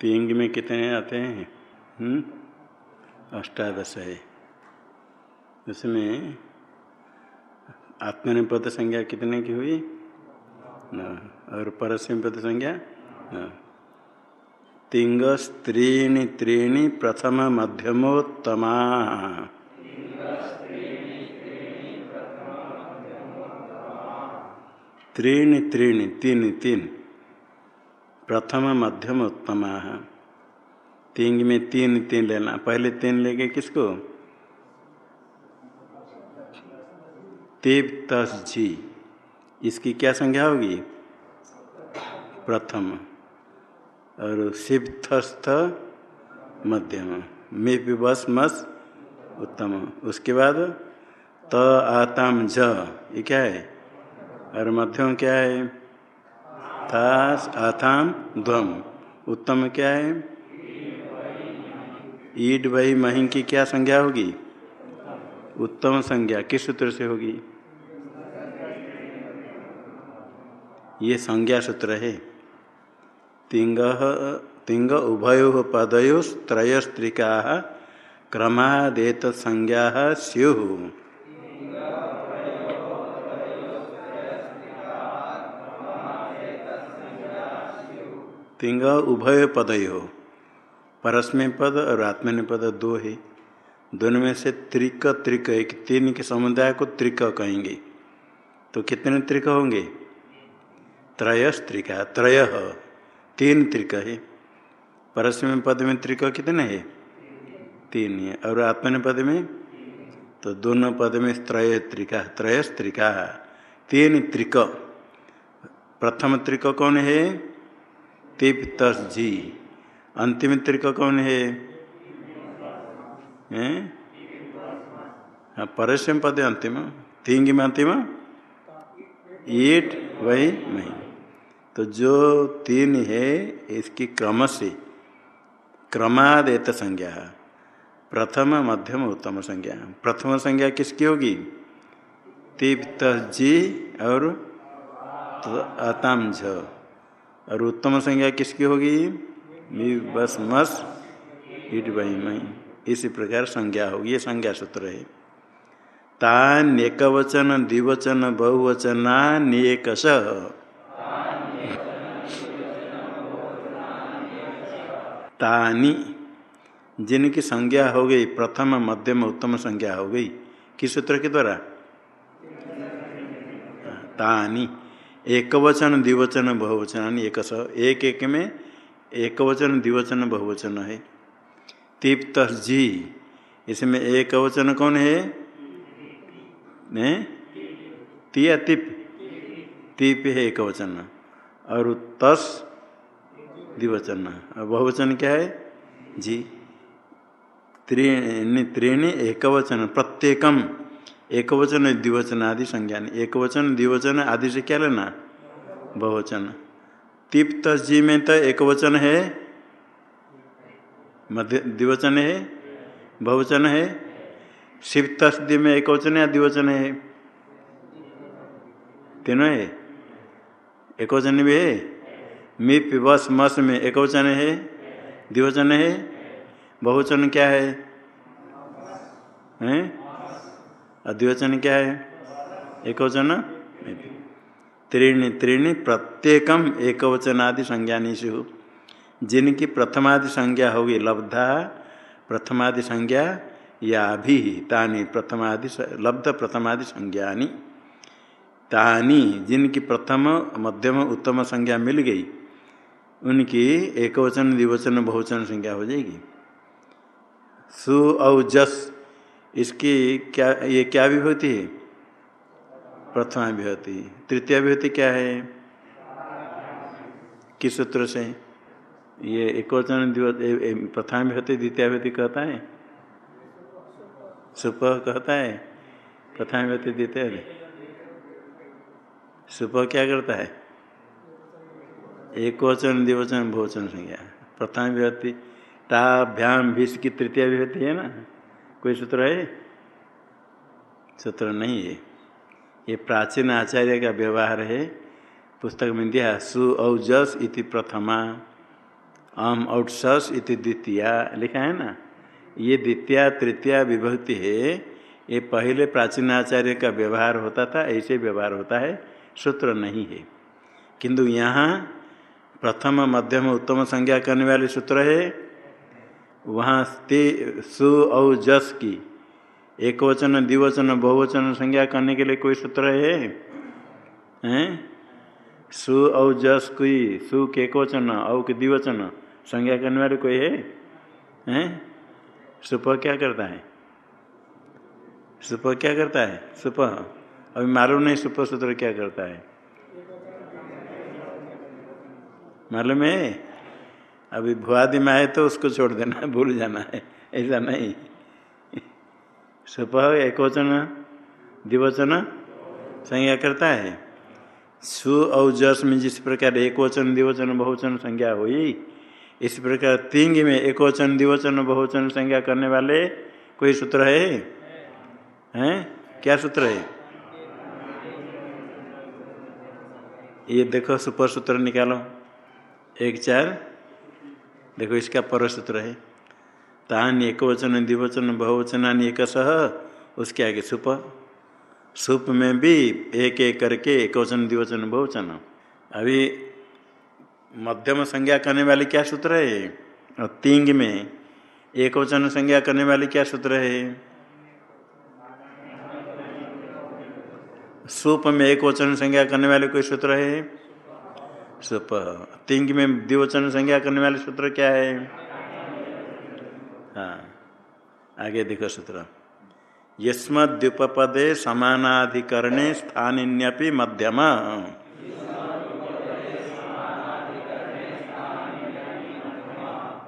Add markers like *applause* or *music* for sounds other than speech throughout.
तिंग में कितने आते हैं? हम्म? अष्टादश। है उसमें आत्मनिपद संज्ञा कितने की हुई? न। और परस्म पद संज्ञा? न। तिंग स्त्रीणी त्रीणी प्रथम मध्यमोत्तमा। त्रीणी त्रीणी, तीन तीन। प्रथम मध्यम उत्तम। तीन में तीन तीन लेना। पहले तीन लेंगे किसको? तेब तस जी इसकी क्या संज्ञा होगी? प्रथम। और शिवथस्थ मध्यम। मे बस मस उत्तम। उसके बाद त आताम ज ये क्या है? और मध्यम क्या है? था आथाम ध्वम उत्तम क्या है? ईड वही मही की क्या संज्ञा होगी? उत्तम संज्ञा। किस सूत्र से होगी? ये संज्ञा सूत्र है। तिंग तिंग उभयो पदयो त्रयस्त्रिका क्रमादेत संज्ञा स्यु। तिंग उभय पद हो। परस्मय पद और आत्मनि पद दो है। दोनों में से त्रिक त्रिक एक, तीन के समुदाय को त्रिक कहेंगे। तो कितने त्रिक होंगे? त्रयस त्रिका त्रय, तीन त्रिक है। परस्मय पद में त्रिक कितने है? तीन है। और आत्मनि पद में? तो दोनों पद में त्रय त्रिका त्रयस त्रिका तीन त्रिक। प्रथम त्रिक कौन है? तिप तस जी। अंतिम त्रिक कौन है? हाँ? परस्म पद अंतिम। तिंग में अंतिम? ईट वही नहीं। तो जो तीन है, इसकी क्रम से। क्रमादेत संज्ञा। प्रथम, मध्यम, उत्तम संज्ञा। प्रथम संज्ञा किसकी होगी? तिप जी और अताम झ। और उत्तम संज्ञा किसकी होगी? बस मस, इट बही मई इसी प्रकार संज्ञा होगी, ये संज्ञा सूत्र है। तान द्विवचन, बहुवचनान्यकश। तानी, जिनकी संज्ञा हो गई, प्रथम, मध्यम, उत्तम संज्ञा हो गई, किस सूत्र के द्वारा? तानी। एक वचन द्विवचन, बहुवचन एक एक एक में एक वचन द्विवचन, बहुवचन है तिप्त जी. इसमें एक वचन कौन है? ने? तिया तिप. तिप है एक वचन और तस द्विवचन. और बहुवचन क्या है? जी. त्रीणी त्रीणी एक वचन प्रत्येकम. एक वचन द्विवचन आदि संज्ञान। एक वचन द्विवचन आदि से क्या लेना? बहुवचन। तिप्त जी में तो एक वचन है? मध्य, द्विवचन है? बहुवचन है? शिव तस्दी में एक वचन या द्विवचन है? तीनों है। एक वचन भी है? मिप बस मस में एक वचन है? द्विवचन है? बहुवचन क्या है? हैं? अद्विवचन क्या है? एक वचन त्रीणी त्रीणी प्रत्येकम एक वचनादि संज्ञानी से हो जिनकी प्रथमादि संज्ञा होगी लब्धा, प्रथमादि संज्ञा या भी तानी प्रथमादि लब्ध प्रथमादि संज्ञानी। तानी, जिनकी प्रथम, मध्यम, उत्तम संज्ञा मिल गई, उनकी एकवचन, द्विवचन, बहुवचन संज्ञा हो जाएगी। सु औ जस इसकी क्या, ये क्या विभूति? है प्रथमा विभूति। तृतीय विभूति क्या है? किस सूत्र से? ये एक वचन प्रथमा विभूति द्वितीय विभूति कहता है? सुप कहता है? प्रथमा विभूति द्वितीय सुप क्या करता है? एक वचन, द्विवचन, बहुवचन संज्ञा। प्रथम विभक्ति टाभ्याम भीष की तृतीय विभूति है ना? कोई सूत्र है? सूत्र नहीं है। ये प्राचीन आचार्य का व्यवहार है। पुस्तक में दिया, सु औजस इति प्रथमा, अम सस इति द्वितीया लिखा है ना? ये द्वितीय, तृतीय विभक्ति है। ये पहले प्राचीन आचार्य का व्यवहार होता था, ऐसे व्यवहार होता है। सूत्र नहीं है। किंतु यहाँ प्रथम, मध्यम, उत्तम संज्ञा करने वाले सूत्र है। वहाँ ते सु औ जस की। एक वचन द्विवचन, बहुवचन संज्ञा करने के लिए कोई सूत्र है? हैं? सु औ जस कोई सु के एक वचन औ के द्विवचन संज्ञा करने वाले कोई है? हैं? सुप क्या करता है? सुप क्या करता है? सुप। अभी मालूम नहीं सुप सूत्र क्या करता है। मालूम है? अभी भुआदि में आए तो उसको छोड़ देना भूल जाना है। ऐसा नहीं। सुपह एक वचन द्विवचन संज्ञा करता है। सु और जस में जिस प्रकार एक वचन, द्विवचन, बहुवचन संज्ञा हुई, इस प्रकार तिंग में एक वचन, द्विवचन, बहुवचन संज्ञा करने वाले कोई सूत्र है? हैं? क्या सूत्र है? ये देखो सुपर सूत्र निकालो। एक चार देखो इसका पर सूत्र है। तान एक वचन, द्विवचन, बहुवचनान एक सह, उसके आगे सुप। सुप में भी एक एक करके एक वचन, द्विवचन, बहुवचन। अभी मध्यम संज्ञा करने वाले क्या सूत्र है? और तिंग में एक वचन संज्ञा करने वाले क्या सूत्र है? सुप में एक वचन संज्ञा करने वाले कोई सूत्र है? सुप। तिंग में द्विवचन संज्ञा करने वाले सूत्र क्या है? हाँ आगे देखो सूत्र। यस्मुपदे समानाधिकरणे स्थानिन्यपि मध्यम।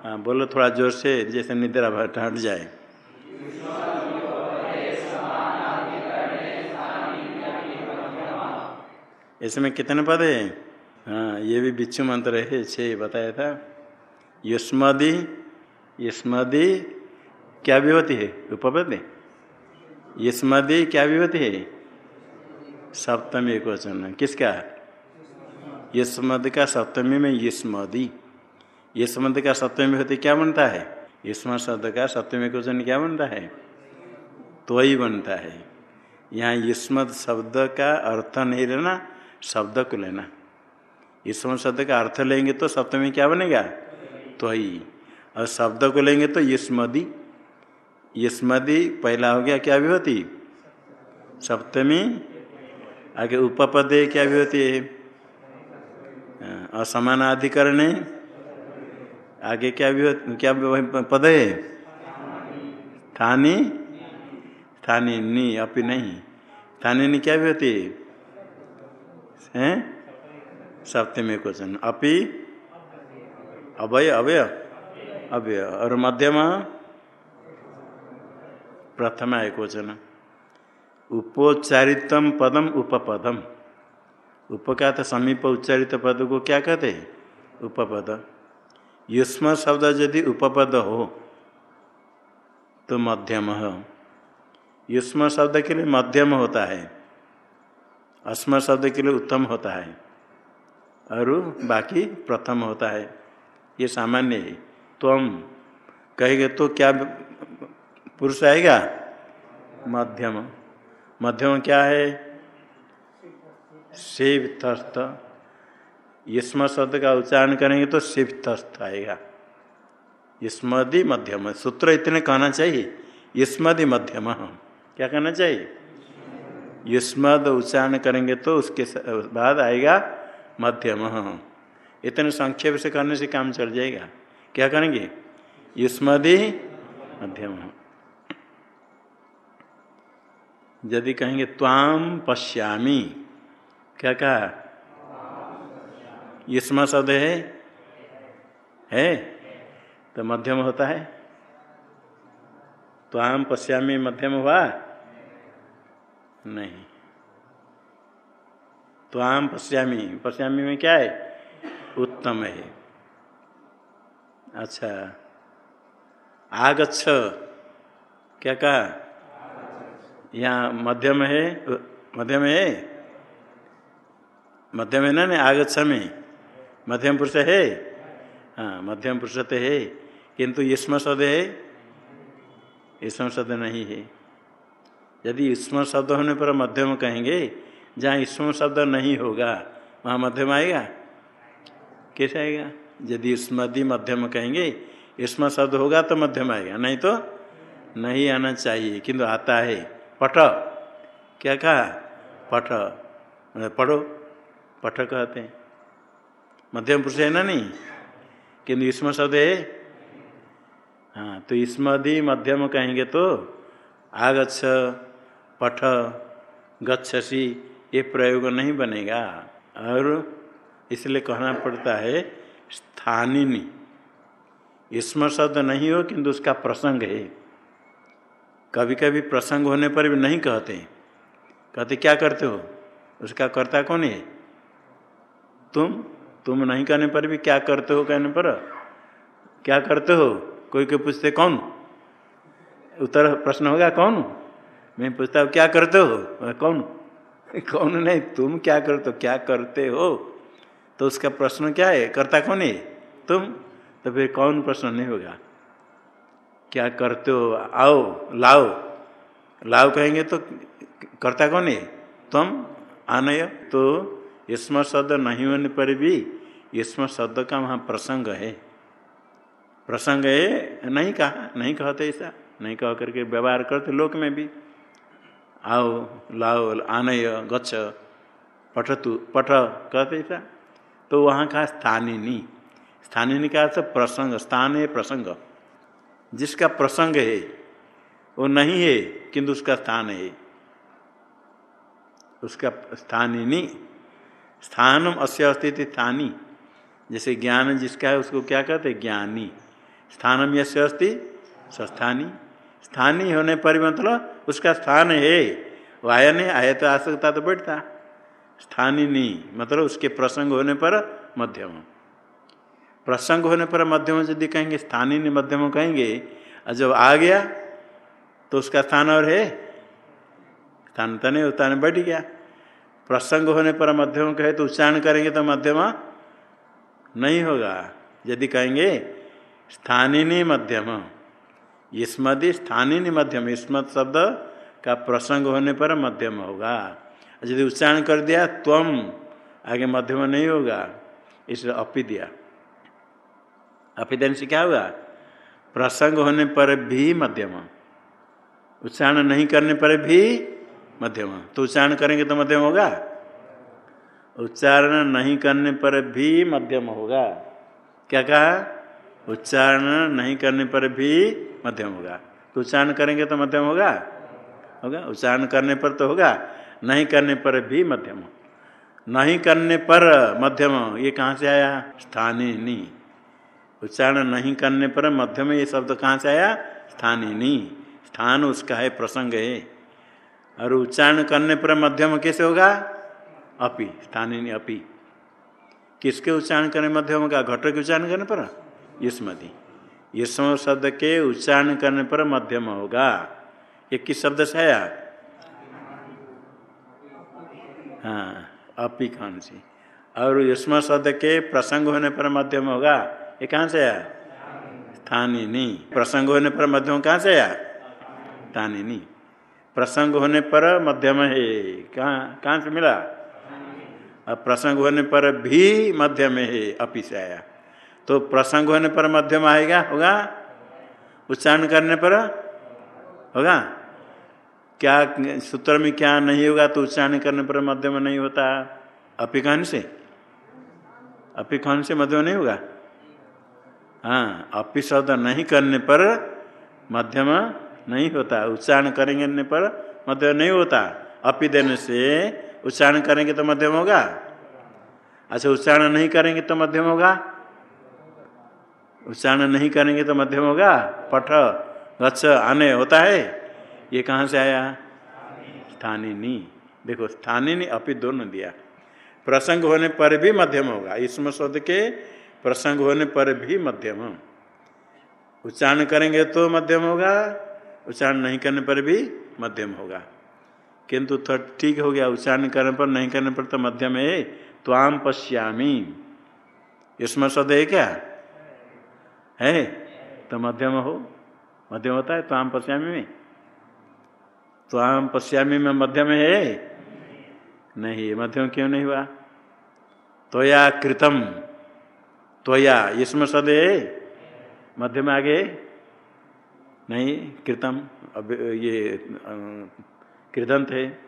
हाँ बोलो थोड़ा ज़ोर से, जैसे निद्रा हट जाए। इसमें कितने पद है? हाँ ये भी बिच्छू मंत्र है, छः बताया था। युष्मदि युष्मदि क्या विभूति है? उपपद युष्मदि क्या विभूति है? सप्तमी एक वचन किसका? युष्मद का सप्तमी में युष्मदि। युष्मद का सप्तमी विभूति क्या बनता है? युष्म शब्द का सप्तमी एक वचन क्या बनता है? तो ही बनता है। यहाँ युष्मद शब्द का अर्थ नहीं लेना, शब्द को लेना। ईश्वर शब्द का अर्थ लेंगे तो सप्तमी क्या बनेगा? तो ही। और शब्द को लेंगे तो यस्मदी। यस्मदी पहला हो गया क्या भी होती सप्तमी। आगे उपपदे क्या भी होती है असमानाधिकरण। आगे क्या भी क्या पद है? थानी। थानी, नी, अपी नहीं। थानी, नी क्या भी होती हैं? सप्तमी क्वेश्चन अपि? अभय अवय अवय और मध्यम? प्रथम एक वचन उपोच्चारितम पदम, उपपदम। उप का तो समीप उच्चारित पद को क्या कहते हैं? उपपद। युष्म शब्द यदि उपपद हो तो मध्यम हो। युष्म शब्द के लिए मध्यम होता है। अस्म शब्द के लिए उत्तम होता है। और बाकी प्रथम होता है। ये सामान्य है। तो हम कहेंगे तो क्या पुरुष आएगा? मध्यम। मध्यम क्या है? शिव तस्थ यस्म शब्द का उच्चारण करेंगे तो शिव तस्थ आएगा। यस्मदि मध्यम। सूत्र इतने कहना चाहिए। यस्मदि मध्यम। क्या कहना चाहिए? युष्मद उच्चारण करेंगे तो उसके बाद आएगा मध्यम। इतने संक्षेप से करने से काम चल जाएगा। क्या करेंगे? युष्मदि मध्यम। यदि कहेंगे त्वाम पश्यामी। क्या कहा? युष्म शब्द है? है? तो मध्यम होता है। त्वाम पश्यामी मध्यम हुआ? नहीं। तो आम पश्यामी। पश्यामी में क्या है? उत्तम है। अच्छा। आगच्छ। क्या कहा? यहाँ मध्यम है। मध्यम है? मध्यम है ना? नहीं, आगच्छ में। मध्यम पुरुष है? हाँ मध्यम पुरुष तो है। किंतु इसम शब्द है? इसम शब्द नहीं है। यदि इसम शब्द होने पर मध्यम कहेंगे जहाँ इसम शब्द नहीं होगा, वहाँ मध्यम आएगा? कैसे आएगा? यदि स्मृति मध्यम कहेंगे, इसम शब्द होगा तो मध्यम आएगा, नहीं तो नहीं आना चाहिए। किंतु आता है, पठ। क्या कहा? पठ। पढ़ो। पठ कहते हैं। मध्यम पुरुष है ना नहीं? किंतु इसम शब्द है। हाँ तो इसमधि मध्यम कहेंगे तो आगच्छ, पठ, गच्छसी ये प्रयोग नहीं बनेगा। और इसलिए कहना पड़ता है, स्थानिनी। इसम शब्द नहीं हो किंतु उसका प्रसंग है। कभी कभी प्रसंग होने पर भी नहीं कहते। कहते, क्या करते हो? उसका कर्ता कौन है? तुम? तुम नहीं कहने पर भी क्या करते हो कहने पर? क्या करते हो? कोई कोई पूछते, कौन? उत्तर प्रश्न होगा, कौन? मैं पूछता हूँ, क्या करते हो? कौन? *laughs* कौन नहीं, तुम क्या करते हो, क्या करते हो? तो उसका प्रश्न क्या है? करता कौन है? तुम। तो फिर कौन प्रश्न नहीं होगा। क्या करते हो? आओ, लाओ। लाओ कहेंगे तो करता कौन है? तुम। आनय। तो इसम शब्द नहीं होने पर भी इसम शब्द का वहाँ प्रसंग है। प्रसंग है, नहीं कहा, नहीं कहते ऐसा। नहीं कह करके व्यवहार करते लोक में भी। आओ लाओ, आनय, गच्छ, पठतु, पठ, कहते ऐसा तो वहाँ का स्थानिनी। स्थानिनी का अर्थ प्रसंग, स्थान है प्रसंग। जिसका प्रसंग है, वो नहीं है, किंतु उसका स्थान है। उसका स्थानिनी, स्थानम अस्य अस्तित्व स्थानी। जैसे ज्ञान जिसका है, उसको क्या कहते ज्ञानी। स्थानम यस्य अस्ति? स्थानी स्थानीय होने पर मतलब उसका स्थान है। वो आया नहीं, आया तो आ सकता तो बैठता स्थानीय नहीं मतलब उसके प्रसंग होने पर मध्यम। प्रसंग होने पर मध्यम यदि कहेंगे, स्थानीय मध्यम कहेंगे, और जब आ गया तो उसका स्थान और है। स्थान तो नहीं होता बैठ गया। प्रसंग होने पर मध्यम कहे तो उच्चारण करेंगे तो मध्यम नहीं होगा। यदि कहेंगे, स्थानीय मध्यम। स्मदि स्थानीय मध्यम स्मत शब्द का प्रसंग होने पर मध्यम होगा। यदि उच्चारण कर दिया, त्वम, आगे मध्यम नहीं होगा, इसलिए अपी दिया। अपी देने से क्या होगा प्रसंग होने पर भी मध्यम। उच्चारण नहीं करने पर भी मध्यम। तो उच्चारण करेंगे तो मध्यम होगा? उच्चारण नहीं करने पर भी मध्यम होगा। क्या कहा? उच्चारण नहीं करने पर भी मध्यम होगा। तो उच्चारण करेंगे तो मध्यम होगा? होगा। उच्चारण करने पर तो होगा, नहीं करने पर भी मध्यम नहीं करने पर मध्यम ये कहाँ से आया? स्थानीय नहीं उच्चारण नहीं करने पर मध्यम ये शब्द कहाँ से आया? स्थानीय नहीं स्थान उसका है, प्रसंग है। और उच्चारण करने पर मध्यम कैसे होगा? अपि। स्थानीय अपि। किसके उच्चारण करने मध्यम होगा? घट के उच्चारण करने पर? युष्मति युष्म शब्द के उच्चारण करने पर मध्यम होगा। ये किस शब्द से आया? हाँ अपी खान से? और युष्म शब्द के प्रसंग होने पर मध्यम होगा। ये कहाँ से आया? नहीं प्रसंग होने पर मध्यम कहाँ से आया? नहीं प्रसंग होने पर मध्यम है। कहाँ कहाँ से मिला? और प्रसंग होने पर भी मध्यम है, अपी से आया। तो प्रसंग होने पर मध्यम आएगा, होगा? उच्चारण करने पर होगा? क्या सूत्र में क्या नहीं होगा तो उच्चारण करने पर मध्यम नहीं होता? अपिकहन से? अपिकहन से मध्यम नहीं होगा? हाँ अपि शब्द नहीं करने पर मध्यम नहीं होता। उच्चारण करेंगे पर मध्यम नहीं होता। अपि देने से उच्चारण करेंगे तो मध्यम होगा? अच्छा उच्चारण नहीं करेंगे तो मध्यम होगा? उच्चारण नहीं करेंगे तो मध्यम होगा। पठ, गच्छ, आने, होता है। ये कहाँ से आया? स्थानीय देखो स्थानीय अपि दोनों दिया। प्रसंग होने पर भी मध्यम होगा। इसमें शब्द के प्रसंग होने पर भी मध्यम। उच्चारण करेंगे तो मध्यम होगा। उच्चारण नहीं करने पर भी मध्यम होगा। किंतु तो ठीक हो गया। उच्चारण करने पर, नहीं करने पर तो मध्यम है। तो आम पश्यामी। इसमें शब्द है क्या? है? तो मध्यम हो। मध्यम होता है त्वाम पश्यामी में। त्वाम पश्यामी में मध्यम है? नहीं, मध्यम क्यों नहीं हुआ? त्वया कृतम। त्वया, इसमें सद है। मध्य में आगे? नहीं, कृतम। अब ये कृदंत है।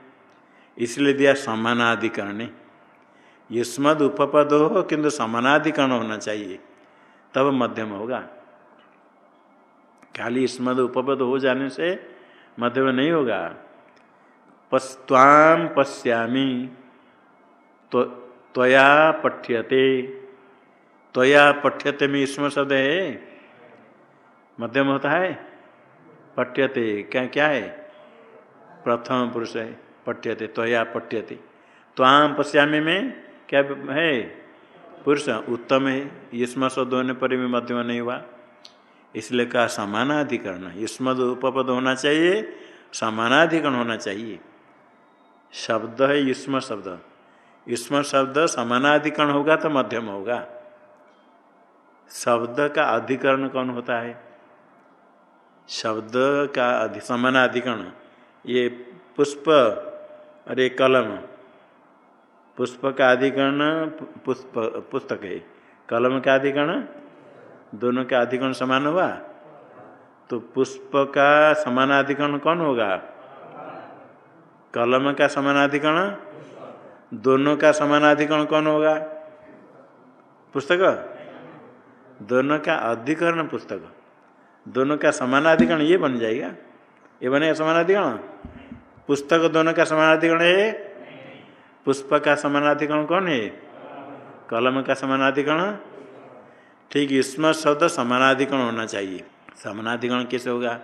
इसलिए दिया समानाधिकरण युष्मद उपपद हो किंतु समानाधिकरण होना चाहिए। तब मध्यम होगा। खाली स्मद उपपद हो जाने से मध्यम नहीं होगा। पस्वाम पश्यामी तो त्वया पठ्यते। त्वया पठ्यते में स्म शब्द है? मध्यम होता है? पठ्यते, क्या क्या है? प्रथम पुरुष है, पठ्यते, त्वया पठ्यते। त्वाम पश्यामी में क्या है? पुरुष उत्तम है, युष्म शब्द होने पर भी मध्यम नहीं हुआ। इसलिए कहा समानाधिकरण, युष्म उपपद होना चाहिए, समानाधिकरण होना चाहिए। शब्द है युष्म शब्द। युष्म शब्द समानाधिकरण होगा तो मध्यम होगा। शब्द का अधिकरण कौन होता है? शब्द का समानाधिकरण। ये पुष्प और अरे कलम पुष्प का अधिकरण पुष्प, पुस्तक है। कलम का अधिकरण दोनों का अधिकरण समान हुआ तो पुष्प का समानाधिकरण कौन होगा? कलम का समानाधिकरण दोनों का समानाधिकरण कौन होगा? पुस्तक? दोनों का अधिकरण पुस्तक। दोनों का समानाधिकरण ये बन जाएगा। ये बनेगा समानाधिकरण पुस्तक दोनों का समानाधिकरण है। पुष्प का समानाधिकरण कौन है? कलम का समानाधिकरण ठीक इसम शब्द समानाधिकरण होना चाहिए। समानाधिकरण कैसे होगा?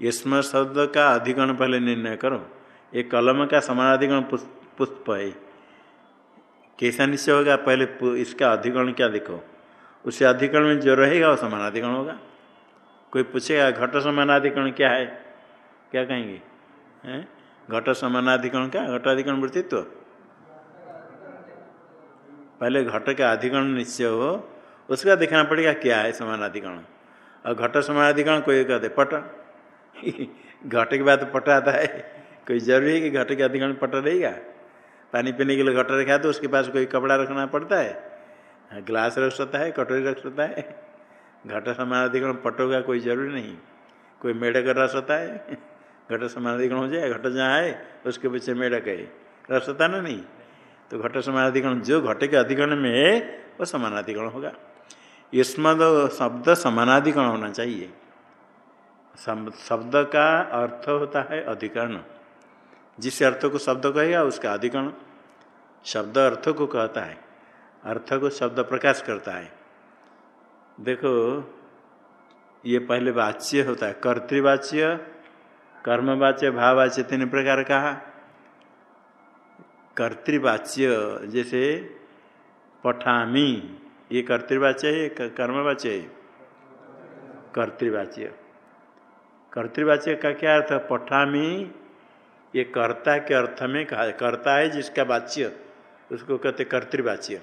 इसम शब्द का अधिकरण पहले निर्णय करो। ये कलम का समानाधिकरण पुष्प है। कैसा निश्चय होगा? पहले इसका अधिकरण क्या देखो। उसे अधिकरण में जो रहेगा, वो समानाधिकरण होगा। कोई पूछेगा, घट समानाधिकरण क्या है? क्या कहेंगे? घट समानाधिकरण क्या घटाधिकरण वृत्तित्व। पहले घट का अधिकरण निश्चय हो, उसका देखना पड़ेगा क्या है समानाधिकरण और घट समानाधिकरण कोई कहते पट। *laughs* घट के बाद पट आता है। कोई ज़रूरी है कि घट के अधिकरण पट रहेगा? पानी पीने के लिए घट रखा तो उसके पास कोई कपड़ा रखना पड़ता है। ग्लास रख सकता है, कटोरी रख सकता है। घट समानाधिकरण पट होगा कोई ज़रूरी नहीं। कोई मेढक रख सकता है, *laughs* घट समानाधिकरण हो जाए, घट जहाँ आए उसके पीछे मेढक है रख सकता ना नहीं? तो घट समानाधिकरण, जो घट के अधिकरण में है वो समानाधिकरण होगा। इसमें शब्द समानाधिकरण होना चाहिए। शब्द का अर्थ होता है अधिकरण। जिस अर्थ को शब्द कहेगा, उसका अधिकरण। शब्द अर्थ को कहता है। अर्थ को शब्द प्रकाश करता है। देखो, ये पहले वाच्य होता है। कर्तृवाच्य, कर्मवाच्य भाववाच्य तीन प्रकार कहा। कर्तृवाच्य, जैसे पठामी, ये कर्तृवाच्य है कर्मवाच्य है। कर्तृवाच्य। कर्तृवाच्य का क्या अर्थ? पठामी, ये कर्ता के अर्थ में कहा, कर्ता है जिसका वाच्य, उसको कहते कर्तृवाच्य।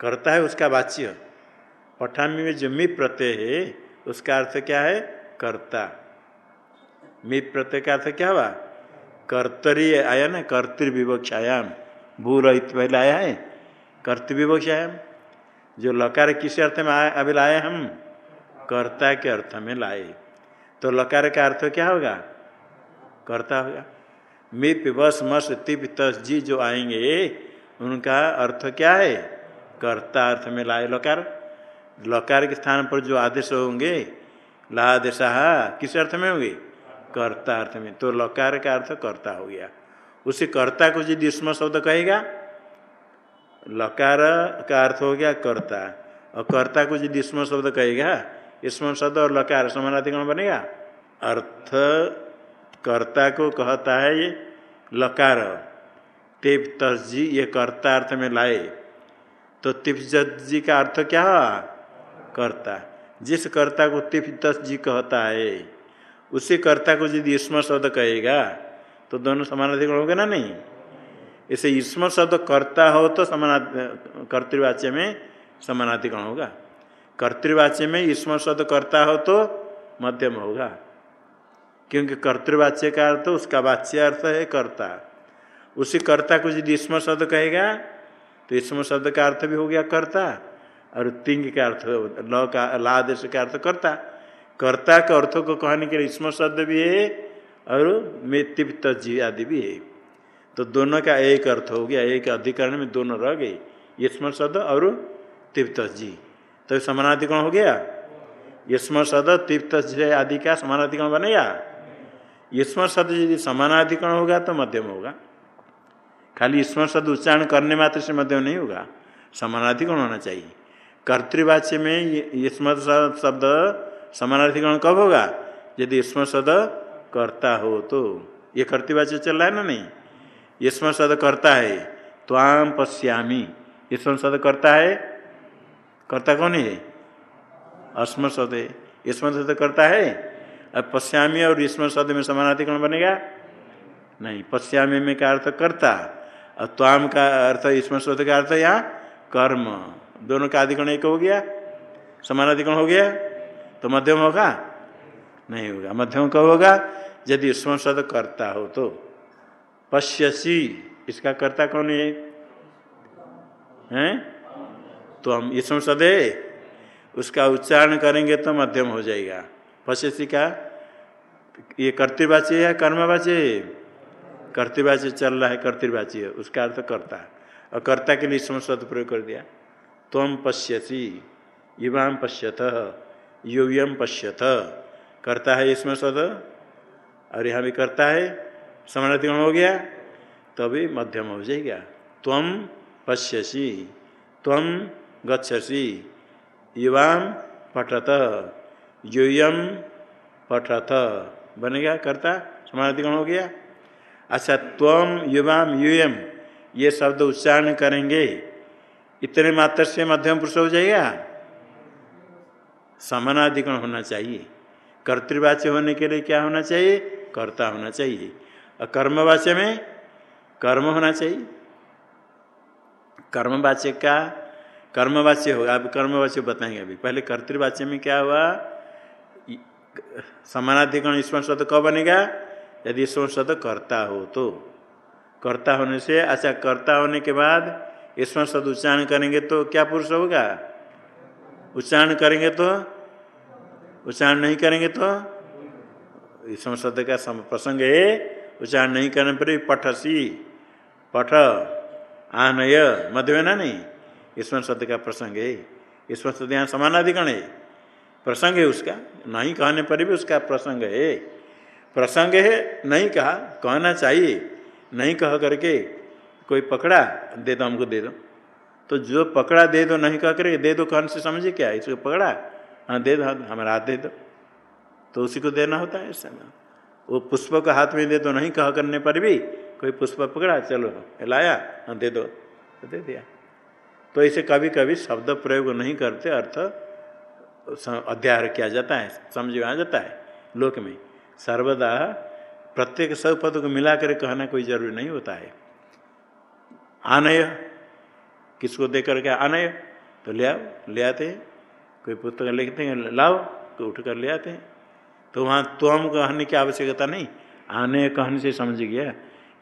कर्ता है उसका वाच्य। पठामी में जो मी प्रत्यय है, उसका अर्थ क्या है? कर्ता। मी प्रत्यय का अर्थ क्या हुआ? कर्तरी आया ना कर्तृविवक्षायाम भू रहित पहले आया है। कर्तृविवक्षायाम जो लकार किस अर्थ में आया, अभी लाए हम? कर्ता के अर्थ में लाए। तो लकार का अर्थ क्या होगा? कर्ता होगा। मिप बस मस तिप तस जी जो आएँगे, उनका अर्थ क्या है? कर्ता अर्थ में लाए लकार। लकार के स्थान पर जो आदेश होंगे, ला आदेशा किस अर्थ में होंगे? कर्ता अर्थ में तो लकार का अर्थ कर्ता हो गया। उसी कर्ता को यदि इसम शब्द कहेगा, लकार का अर्थ हो गया कर्ता। और कर्ता को यदि इसम शब्द कहेगा इसम शब्द और लकार समानाधिकरण बनेगा। अर्थ कर्ता को कहता है ये लकार। तिप तस्जी ये कर्ता अर्थ में लाए। तो तिप्त जी का अर्थ क्या? कर्ता। जिस कर्ता को तिप जी कहता है उसी कर्ता को यदि ईस्म शब्द कहेगा तो दोनों समानाधिकरण होगा ना नहीं? इसे ईस्म शब्द कर्ता हो तो समाना कर्तृवाच्य में समानाधिकरण होगा। कर्तृवाच्य में ईश्वर शब्द करता हो तो मध्यम होगा। क्योंकि कर्तृवाच्य का अर्थ, उसका वाच्य अर्थ है कर्ता। उसी कर्ता को यदि ईश्वर शब्द कहेगा तो ईश्वर शब्द का अर्थ भी हो गया कर्ता, और तिंग का अर्थ ल का लादेश का अर्थ कर्ता। कर्ता के अर्थों को कहने के लिए ईश्वर शब्द भी है और तिप्त जी आदि भी है। तो दोनों का एक अर्थ हो गया, एक अधिकरण में दोनों रह गए ईश्वर शब्द और तिप्त जी तो समानाधिकरण हो गया? ईश्वर शब्द, तिप्त आदि का समानाधिकरण बनेगा ईश्वर शब्द यदि समानाधिकरण होगा तो मध्यम होगा। खाली ईश्वर शब्द उच्चारण करने मात्र से मध्यम नहीं होगा। समानाधिकरण होना चाहिए? कर्तृवाच्य में ईश्वर शब्द समानाधिकरण कब होगा? यदि ईश्वर शब्द करता हो तो। ये कर्तृवाच्य चल रहा है ना नहीं? ईश्वर शब्द करता है त्वाम पश्यामी। ईश्वर शब्द करता है, करता कौन है? अस्म ईश्वर शब्द करता है, अब पश्यामी और ईश्वर शब्द में समानाधिकरण बनेगा? नहीं, पश्यामी में का अर्थ? करता। और त्वाम का अर्थ ईश्वर शब्द का अर्थ यहाँ कर्म। दोनों का अधिकरण एक हो गया? समानाधिकरण हो गया? तो मध्यम होगा? नहीं होगा। मध्यम कब होगा यदि शब्द करता हो तो। पश्यसी, इसका कर्ता कौन है? हैं? तो हम ईश्वर शब्द उसका उच्चारण करेंगे तो मध्यम हो जाएगा। पश्यसी का, ये कर्तृवाची है कर्मवाची? कर्तृवाची चल रहा है, कर्तृवाची है। उसका अर्थ करता। और कर्ता के लिए शब्द प्रयोग कर दिया। तम पश्यसी युवाम पश्यत। योयम पश्यत। करता है इसमें सद और यहाँ भी करता है। समानाधिकरण हो गया। तभी मध्यम हो जाएगा। तम पश्यसी। तम गच्छसी। युवाम पठत। योयम पठत। बनेगा करता। समानाधिकरण हो गया। अच्छा त्वम युवाम यूयम ये शब्द उच्चारण करेंगे। इतने मात्र से मध्यम पुरुष हो जाएगा। समानाधिकरण होना चाहिए। कर्तृवाच्य होने के लिए क्या होना चाहिए? कर्ता होना चाहिए। और कर्मवाच्य में कर्म होना चाहिए। कर्मवाच्य का कर्मवाच्य होगा। अब कर्मवाच्य बताएँगे अभी। पहले कर्तृवाच्य में क्या हुआ? समानाधिकरण ईश्वर शब्द कब बनेगा? यदि ईश्वर शब्द कर्ता हो तो। कर्ता होने से अच्छा कर्ता होने के बाद ईश्वर शब्द उच्चारण करेंगे तो क्या पुरुष होगा? उच्चारण करेंगे तो उच्चारण नहीं करेंगे तो? ईश्वर शब्द का सम प्रसंग है, उच्चारण नहीं करने पर पठसी, पठ, आनय मध्य ना नहीं शब्द का प्रसंग है, ईश्वर शब्द यहाँ समानाधिकरण है। प्रसंग है उसका, नहीं कहने पर भी उसका प्रसंग है। प्रसंग है, नहीं कहा, कहना चाहिए, नहीं कह करके कोई पकड़ा, दे दो, हमको दे दो। तो जो पकड़ा, दे दो, नहीं कह करके दे दो कौन से समझे क्या? इसको पकड़ा। हाँ दे दो हमारा हाथ दे दो। तो उसी को देना होता है समय वो पुष्प को हाथ में दे दो नहीं कह करने पर भी कोई पुष्प पकड़ा, चलो लाया हाँ दे दो तो दे दिया। तो इसे कभी कभी शब्द प्रयोग नहीं करते, अर्थ अध्याय किया जाता है, समझ में आ जाता है लोक में। सर्वदा प्रत्येक सब पद को मिलाकर कहना कोई ज़रूरी नहीं होता है। आनय, किसको दे करके आनय? तो ले आओ, ले आते हैं। कोई पुस्तक लिखते हैं, लाओ तो उठ कर ले आते हैं। तो वहाँ त्वम कहने की आवश्यकता नहीं, आने कहने से समझ गया,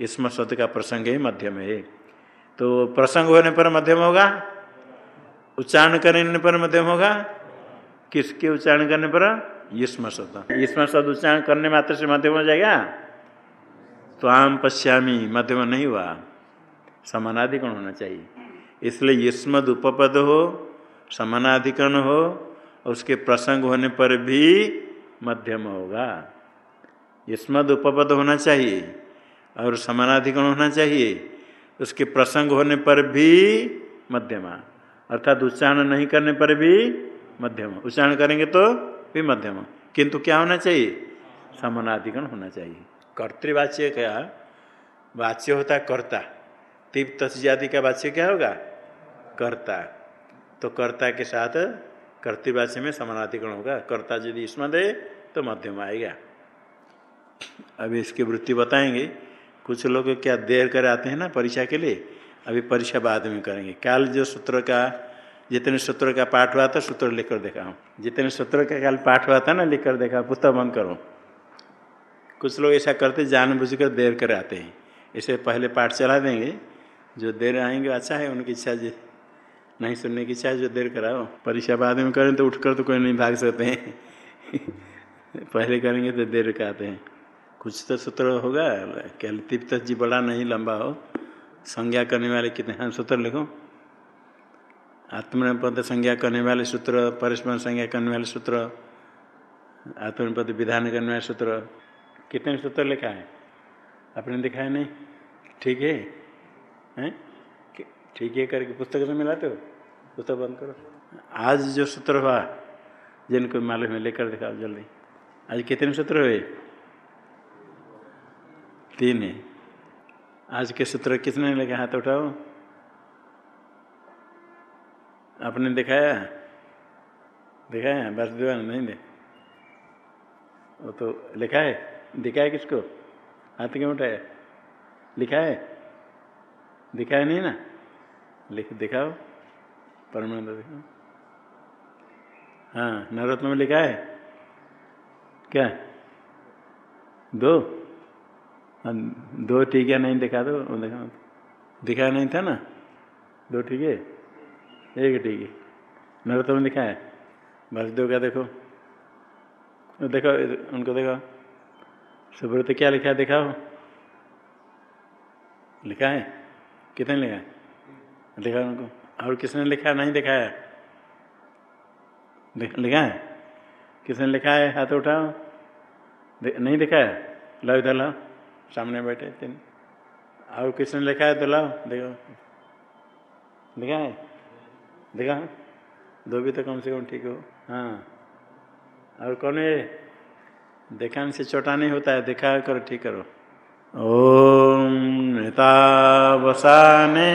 इसमें सत्य का प्रसंग है मध्यम है। तो प्रसंग होने पर मध्यम होगा? उच्चारण करने पर मध्यम होगा? किसके उच्चारण करने पर? युष्म शब्द युष्म शब्द उच्चारण करने मात्र से मध्यम हो जाएगा? तो आम पश्यामी, मध्यम नहीं हुआ। समानाधिकरण होना चाहिए। इसलिए युष्मद उपपद हो समानाधिकरण हो उसके प्रसंग होने पर भी मध्यम होगा। युष्मद उपपद होना चाहिए और समानाधिकरण होना चाहिए। उसके प्रसंग होने पर भी मध्यमा, अर्थात उच्चारण नहीं करने पर भी मध्यम। उच्चारण करेंगे तो भी मध्यम। किंतु क्या होना चाहिए? समानाधिकरण होना चाहिए। कर्तृवाच्य क्या? वाच्य होता कर्ता। तिप्त जाति का वाच्य क्या होगा? कर्ता। तो कर्ता के साथ कर्तृवाच्य में समानाधिकरण होगा। कर्ता यदि इसमें दे तो मध्यम आएगा। अभी इसकी वृत्ति बताएँगे। कुछ लोग क्या देर कर आते हैं ना परीक्षा के लिए? अभी परीक्षा बाद में करेंगे। काल जो सूत्र का, जितने सूत्र का पाठ हुआ था, सूत्र लिखकर देखा हूँ जितने सूत्र का कल पाठ हुआ था ना, लिखकर देखा पुस्तक बंद करो। कुछ लोग ऐसा करते जान बुझ कर देर कर आते हैं। इसे पहले पाठ चला देंगे। जो देर आएँगे अच्छा है, उनकी इच्छा जी। नहीं सुनने की इच्छा जो देर कराओ। परीक्षा बाद में करें तो उठकर तो कोई नहीं भाग सकते हैं। *laughs* पहले करेंगे तो देर कराते हैं। कुछ तो सूत्र होगा। क्या तिप्त जी बड़ा नहीं, लंबा हो। संज्ञा करने वाले कितने हाँ? सूत्र लिखो। आत्मनिपद संज्ञा करने वाले सूत्र परस्पर संज्ञा करने वाले सूत्र आत्मनिपद विधान करने वाले सूत्र। कितने सूत्र लिखा है? आपने दिखाया नहीं? ठीक है? हैं? ठीक है करके पुस्तक में मिलाते हो? पुस्तक बंद करो। आज जो सूत्र हुआ, जिनको मालूम है, लेकर दिखाओ जल्दी। आज कितने सूत्र हुए? तीन है। आज के सूत्र किसने लिखा हाथ उठाओ? आपने दिखाया? दिखाया? बस दीवान नहीं दे। वो तो लिखा है। दिखाया किसको? हाथ क्यों उठाया? लिखा है? दिखाया नहीं ना? लिख दिखाओ। परमानंद दिखाओ। हाँ नवरत्न में लिखा है? क्या? दो? हाँ, दो ठीक है नहीं दिखा दो दिखा दिखाया नहीं था ना? दो ठीक है एक ठीक है नवरत्न में दिखा है? बस दो क्या देखो। देखो उनको देखो। सुब्रत क्या लिखा है? दिखाओ। लिखा है? कितने लिखा है? लिखा उनको। और किसने लिखा? नहीं दिखाया लिखा है? किसने लिखा है? हाथ उठाओ। नहीं दिखाया लाओ इधर लाओ। सामने बैठे तीन। और किसने लिखा है? तो लाओ, देखो। लिखा है? देखा? दो भी तो कम से कम ठीक हो। हाँ। और कौन है? दिखाने से छोटा नहीं होता है। देखा करो, ठीक करो। ओम नेता बसाने